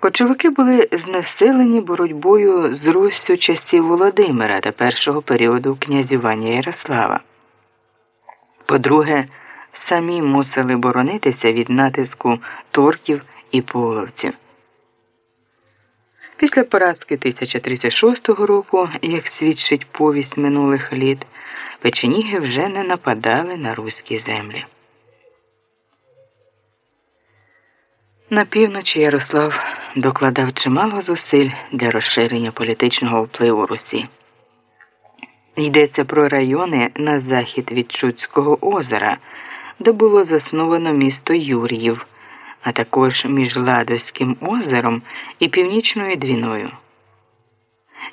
Кочовики були знесилені боротьбою з Руссю часів Володимира та першого періоду князювання Ярослава. По-друге, самі мусили боронитися від натиску торків і половців. Після поразки 1036 року, як свідчить повість минулих літ, печеніги вже не нападали на руські землі. На півночі Ярослав докладав чимало зусиль для розширення політичного впливу Русі. Йдеться про райони на захід від Чудського озера, де було засновано місто Юр'їв, а також між Ладоським озером і Північною Двіною.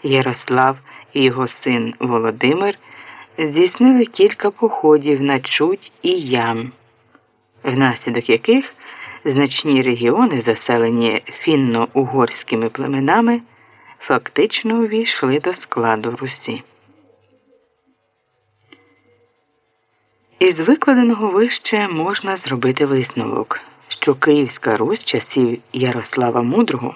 Ярослав і його син Володимир здійснили кілька походів на Чудь і Ям, внаслідок яких значні регіони, заселені фінно-угорськими племенами, фактично увійшли до складу Русі. Із викладеного вище можна зробити висновок, що Київська Русь часів Ярослава Мудрого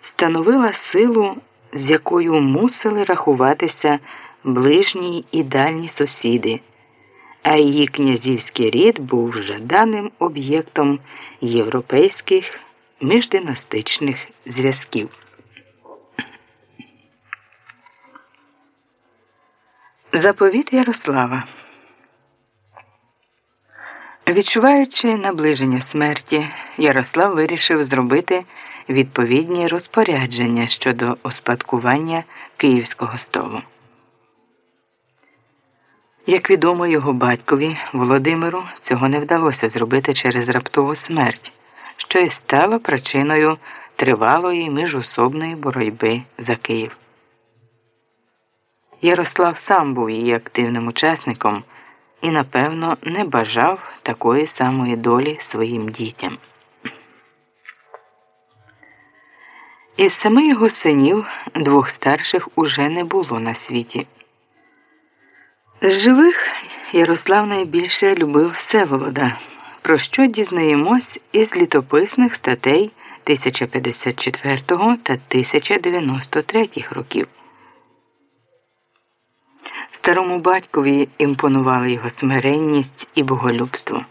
становила силу, з якою мусили рахуватися ближні і дальні сусіди а її князівський рід був жаданим об'єктом європейських міждинастичних зв'язків. Заповіт Ярослава. Відчуваючи наближення смерті, Ярослав вирішив зробити відповідні розпорядження щодо успадкування Київського столу. Як відомо його батькові Володимиру, цього не вдалося зробити через раптову смерть, що й стало причиною тривалої міжособної боротьби за Київ. Ярослав сам був її активним учасником і, напевно, не бажав такої самої долі своїм дітям. Із семи його синів двох старших уже не було на світі. З живих Ярослав найбільше любив Всеволода, про що дізнаємось із літописних статей 1054 та 1093 років. Старому батькові імпонували його смиренність і боголюбство.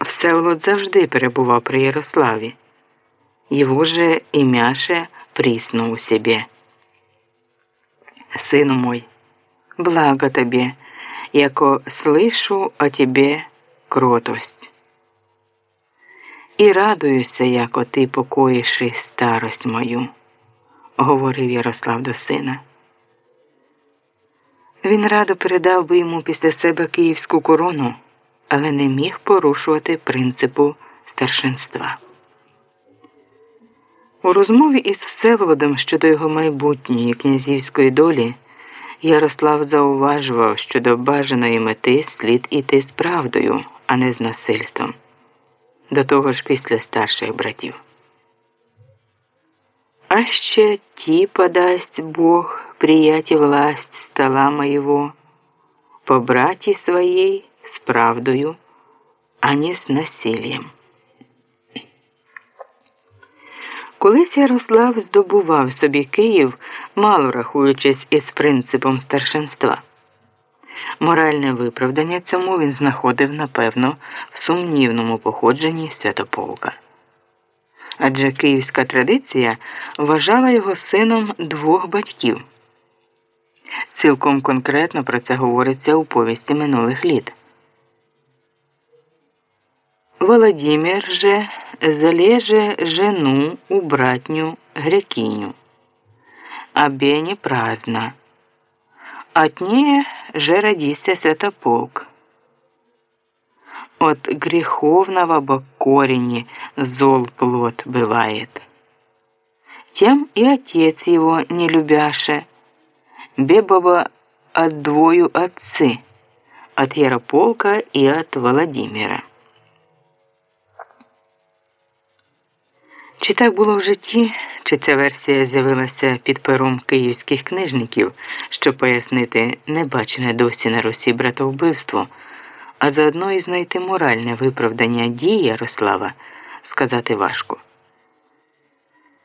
Всеволод завжди перебував при Ярославі, його же ім'яше прісно у себе. Сину мой благо тебе, яко слышу о тебе кротость. І радуюся, яко ти покоїши старость мою, говорив Ярослав до сина. Він радо передав би йому після себе київську корону, але не міг порушувати принципу старшинства. У розмові із Всеволодом щодо його майбутньої князівської долі. Ярослав зауважував, що до бажаної мети слід іти з правдою, а не з насильством. До того ж після старших братів. А ще ті подасть Бог прияті власть стола моего, по браті своей з правдою, а не з насиллям. Колись Ярослав здобував собі Київ, мало рахуючись із принципом старшинства. Моральне виправдання цьому він знаходив, напевно, в сумнівному походженні святополка. Адже київська традиція вважала його сином двох батьків. Цілком конкретно про це говориться у повісті минулих літ. Володимир же залеже жену у братню грекиню, а бені праздна. От нее же родился святополк. От греховного бо корени зол плод бывает. Тем и отец его не любяше, бебово от двою отцы, от Ярополка и от Владимира. Чи так було в житті, чи ця версія з'явилася під пером київських книжників, щоб пояснити небачене досі на Русі братовбивство, а заодно і знайти моральне виправдання дії Ярослава, сказати важко.